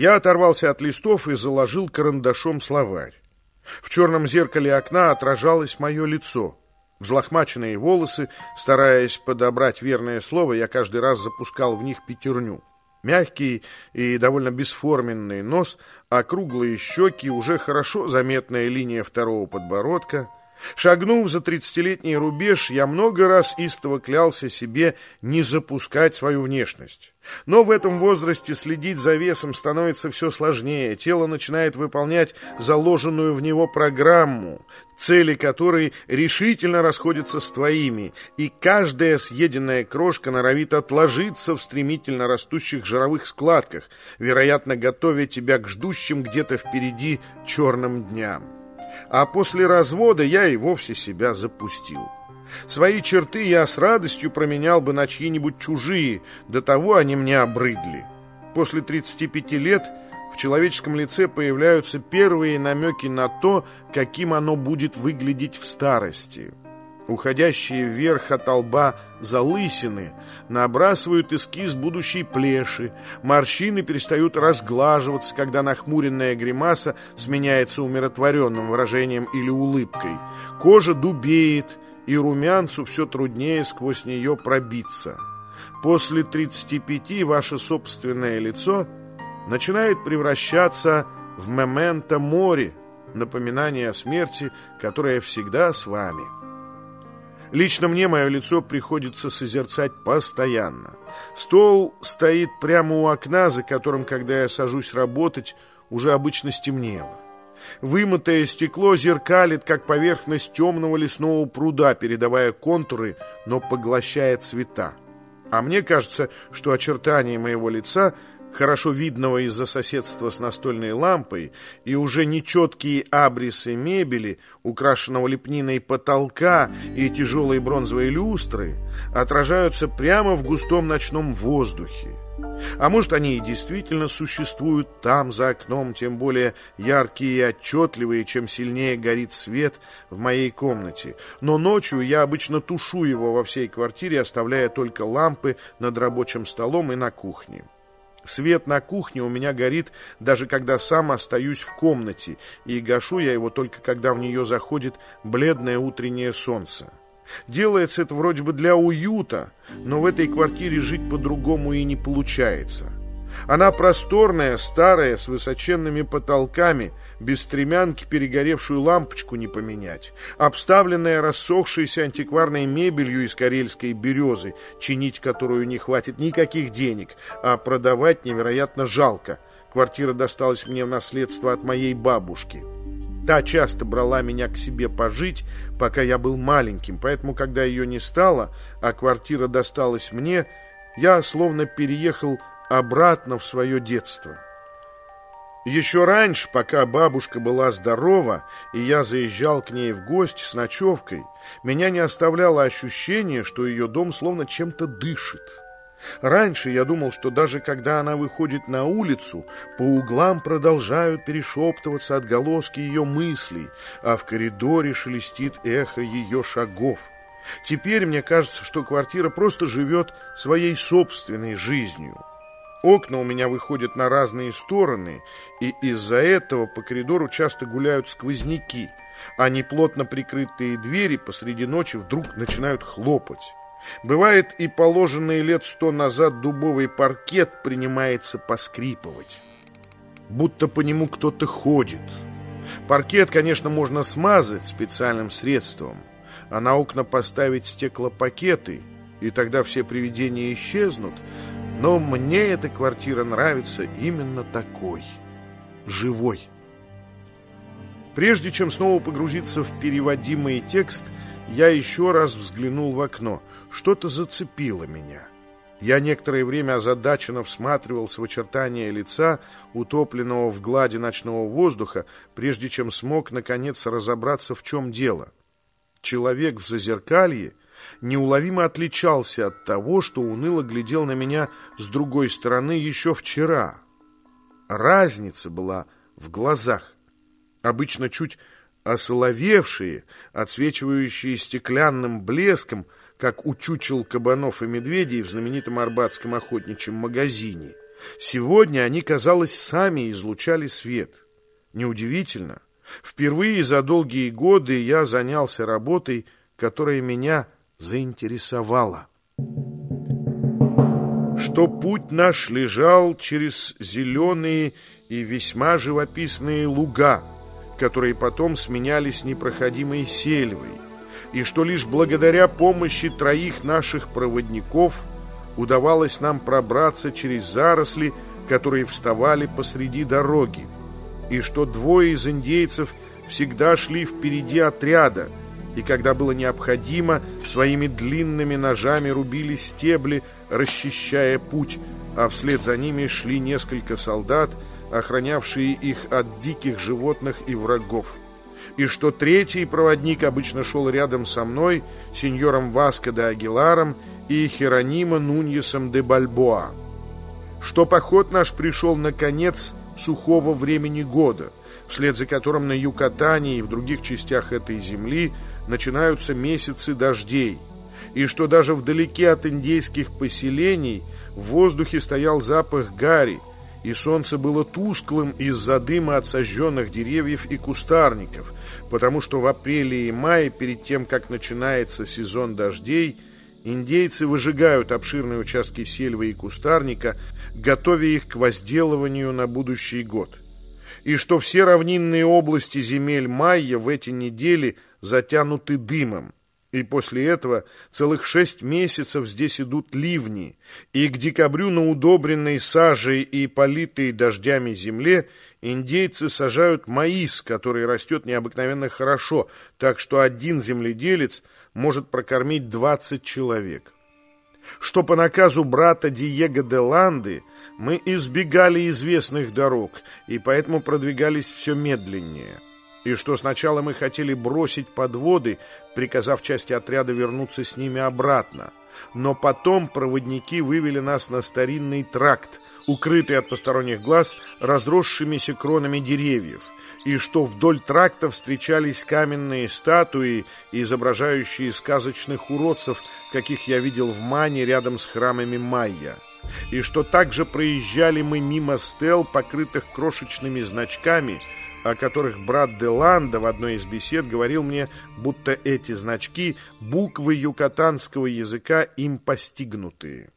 Я оторвался от листов и заложил карандашом словарь. В черном зеркале окна отражалось мое лицо. Взлохмаченные волосы, стараясь подобрать верное слово, я каждый раз запускал в них пятерню. Мягкий и довольно бесформенный нос, округлые щеки, уже хорошо заметная линия второго подбородка — Шагнув за тридцатилетний рубеж, я много раз истово клялся себе не запускать свою внешность. Но в этом возрасте следить за весом становится все сложнее. Тело начинает выполнять заложенную в него программу, цели которой решительно расходятся с твоими, и каждая съеденная крошка норовит отложиться в стремительно растущих жировых складках, вероятно, готовя тебя к ждущим где-то впереди черным дням а после развода я и вовсе себя запустил. Свои черты я с радостью променял бы на чьи-нибудь чужие, до того они мне обрыдли. После 35 лет в человеческом лице появляются первые намеки на то, каким оно будет выглядеть в старости уходящие вверх от лба залысины, набрасывают эскиз будущей плеши, морщины перестают разглаживаться, когда нахмуренная гримаса сменяется умиротворенным выражением или улыбкой. Кожа дубеет, и румянцу все труднее сквозь нее пробиться. После 35 ваше собственное лицо начинает превращаться в мементо море, напоминание о смерти, которая всегда с вами. Лично мне мое лицо приходится созерцать постоянно. Стол стоит прямо у окна, за которым, когда я сажусь работать, уже обычно стемнело. Вымытое стекло зеркалит, как поверхность темного лесного пруда, передавая контуры, но поглощая цвета. А мне кажется, что очертания моего лица хорошо видного из-за соседства с настольной лампой, и уже нечеткие абрисы мебели, украшенного лепниной потолка и тяжелые бронзовые люстры, отражаются прямо в густом ночном воздухе. А может, они и действительно существуют там, за окном, тем более яркие и отчетливые, чем сильнее горит свет в моей комнате. Но ночью я обычно тушу его во всей квартире, оставляя только лампы над рабочим столом и на кухне. Свет на кухне у меня горит, даже когда сам остаюсь в комнате, и гашу я его только когда в нее заходит бледное утреннее солнце. Делается это вроде бы для уюта, но в этой квартире жить по-другому и не получается. Она просторная, старая, с высоченными потолками, без стремянки перегоревшую лампочку не поменять, обставленная рассохшейся антикварной мебелью из карельской березы, чинить которую не хватит никаких денег, а продавать невероятно жалко. Квартира досталась мне в наследство от моей бабушки. Та часто брала меня к себе пожить, пока я был маленьким, поэтому, когда ее не стало, а квартира досталась мне, я словно переехал обратно в свое детство. Еще раньше, пока бабушка была здорова, и я заезжал к ней в гости с ночевкой, меня не оставляло ощущение, что ее дом словно чем-то дышит. Раньше я думал, что даже когда она выходит на улицу, по углам продолжают перешептываться отголоски ее мыслей, а в коридоре шелестит эхо ее шагов. Теперь мне кажется, что квартира просто живет своей собственной жизнью. Окна у меня выходят на разные стороны, и из-за этого по коридору часто гуляют сквозняки, а неплотно прикрытые двери посреди ночи вдруг начинают хлопать. Бывает и положенный лет сто назад дубовый паркет принимается поскрипывать, будто по нему кто-то ходит. Паркет, конечно, можно смазать специальным средством, а на окна поставить стеклопакеты, и тогда все привидения исчезнут, но мне эта квартира нравится именно такой, живой. Прежде чем снова погрузиться в переводимый текст, я еще раз взглянул в окно. Что-то зацепило меня. Я некоторое время озадаченно всматривался в очертания лица, утопленного в глади ночного воздуха, прежде чем смог, наконец, разобраться, в чем дело. Человек в зазеркалье неуловимо отличался от того, что уныло глядел на меня с другой стороны еще вчера. Разница была в глазах, обычно чуть осоловевшие, отсвечивающие стеклянным блеском, как у кабанов и медведей в знаменитом арбатском охотничьем магазине. Сегодня они, казалось, сами излучали свет. Неудивительно. Впервые за долгие годы я занялся работой, которая меня заинтересовала. Что путь наш лежал через зеленые и весьма живописные луга, которые потом сменялись непроходимой сельвой, и что лишь благодаря помощи троих наших проводников удавалось нам пробраться через заросли, которые вставали посреди дороги, и что двое из индейцев всегда шли впереди отряда, и когда было необходимо, своими длинными ножами рубили стебли, расчищая путь, а вслед за ними шли несколько солдат, охранявшие их от диких животных и врагов. И что третий проводник обычно шел рядом со мной, сеньором Васко де Агиларом и Херонима Нуньесом де Бальбоа. Что поход наш пришел на конец сухого времени года, вслед за которым на Юкатане и в других частях этой земли начинаются месяцы дождей, и что даже вдалеке от индейских поселений в воздухе стоял запах гари, и солнце было тусклым из-за дыма от сожженных деревьев и кустарников, потому что в апреле и мае, перед тем, как начинается сезон дождей, индейцы выжигают обширные участки сельвы и кустарника, готовя их к возделыванию на будущий год. И что все равнинные области земель майя в эти недели затянуты дымом, и после этого целых шесть месяцев здесь идут ливни, и к декабрю на удобренной сажей и политой дождями земле индейцы сажают маис, который растет необыкновенно хорошо, так что один земледелец может прокормить 20 человек. Что по наказу брата Диего де Ланды мы избегали известных дорог и поэтому продвигались все медленнее – и что сначала мы хотели бросить подводы, приказав части отряда вернуться с ними обратно. Но потом проводники вывели нас на старинный тракт, укрытый от посторонних глаз разросшимися кронами деревьев, и что вдоль тракта встречались каменные статуи, изображающие сказочных уродцев, каких я видел в Мане рядом с храмами Майя и что также проезжали мы мимо стел, покрытых крошечными значками – о которых брат Деланда в одной из бесед говорил мне, будто эти значки — буквы юкатанского языка им постигнутые.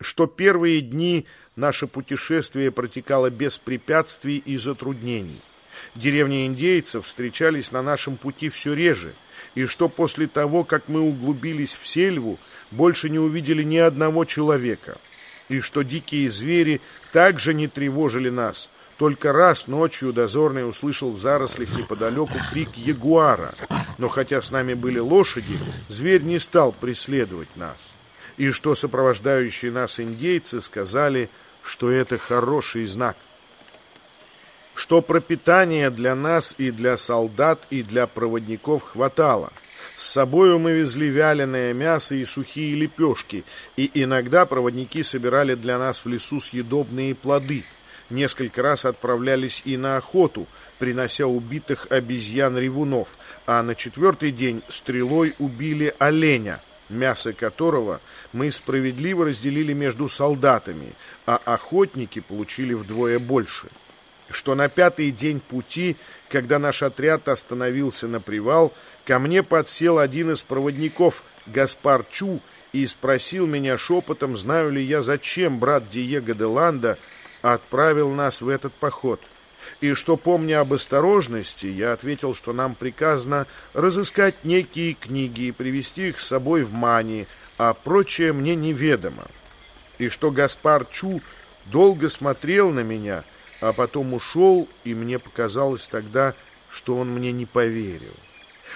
Что первые дни наше путешествие протекало без препятствий и затруднений. Деревни индейцев встречались на нашем пути все реже, и что после того, как мы углубились в сельву, больше не увидели ни одного человека, и что дикие звери также не тревожили нас — только раз ночью дозорный услышал в зарослях неподалеку крик ягуара, но хотя с нами были лошади, зверь не стал преследовать нас. И что сопровождающие нас индейцы сказали, что это хороший знак. Что пропитания для нас и для солдат, и для проводников хватало. С собою мы везли вяленое мясо и сухие лепешки, и иногда проводники собирали для нас в лесу съедобные плоды – несколько раз отправлялись и на охоту, принося убитых обезьян-ревунов, а на четвертый день стрелой убили оленя, мясо которого мы справедливо разделили между солдатами, а охотники получили вдвое больше. Что на пятый день пути, когда наш отряд остановился на привал, ко мне подсел один из проводников, Гаспар Чу, и спросил меня шепотом, знаю ли я, зачем брат Диего де Ланда отправил нас в этот поход. И что, помня об осторожности, я ответил, что нам приказано разыскать некие книги и привезти их с собой в Мани, а прочее мне неведомо. И что Гаспар Чу долго смотрел на меня, а потом ушел, и мне показалось тогда, что он мне не поверил.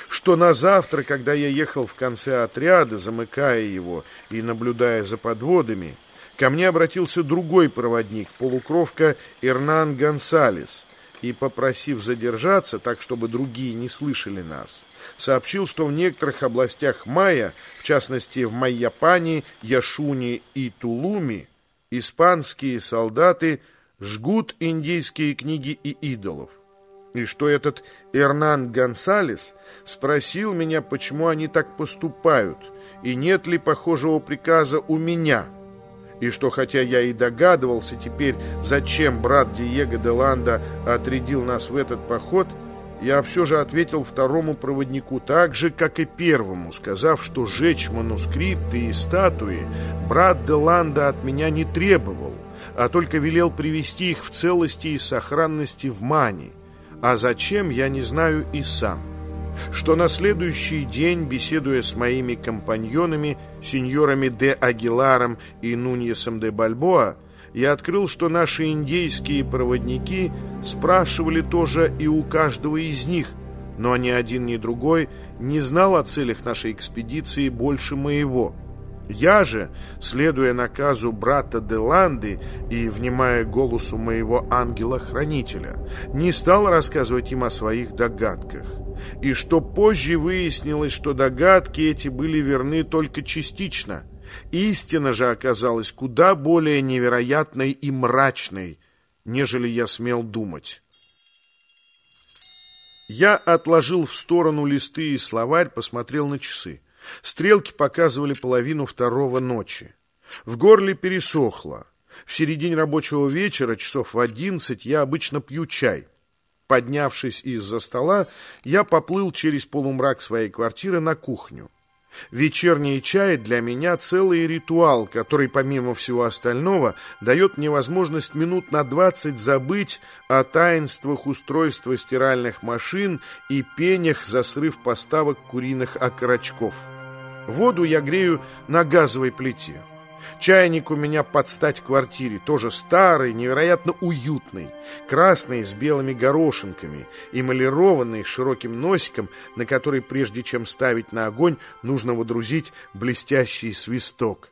Что на завтра, когда я ехал в конце отряда, замыкая его и наблюдая за подводами, Ко мне обратился другой проводник, полукровка Эрнан Гонсалес, и, попросив задержаться, так чтобы другие не слышали нас, сообщил, что в некоторых областях Майя, в частности в Майяпане, Яшуне и Тулуми, испанские солдаты жгут индийские книги и идолов. И что этот Эрнан Гонсалес спросил меня, почему они так поступают, и нет ли похожего приказа у меня – и что хотя я и догадывался теперь, зачем брат Диего де Ланда отрядил нас в этот поход, я все же ответил второму проводнику так же, как и первому, сказав, что жечь манускрипты и статуи брат де Ланда от меня не требовал, а только велел привести их в целости и сохранности в Мани, а зачем, я не знаю и сам что на следующий день, беседуя с моими компаньонами, сеньорами де Агиларом и Нуньесом де Бальбоа, я открыл, что наши индейские проводники спрашивали тоже и у каждого из них, но ни один, ни другой не знал о целях нашей экспедиции больше моего. Я же, следуя наказу брата Деланды и внимая голосу моего ангела-хранителя, не стал рассказывать им о своих догадках и что позже выяснилось, что догадки эти были верны только частично. Истина же оказалась куда более невероятной и мрачной, нежели я смел думать. Я отложил в сторону листы и словарь, посмотрел на часы. Стрелки показывали половину второго ночи. В горле пересохло. В середине рабочего вечера, часов в одиннадцать, я обычно пью чай. Поднявшись из-за стола, я поплыл через полумрак своей квартиры на кухню. Вечерний чай для меня целый ритуал, который, помимо всего остального, дает мне возможность минут на двадцать забыть о таинствах устройства стиральных машин и пенях за срыв поставок куриных окорочков. Воду я грею на газовой плите. Чайник у меня под стать квартире, тоже старый, невероятно уютный, красный с белыми горошинками, эмалированный широким носиком, на который, прежде чем ставить на огонь, нужно водрузить блестящий свисток.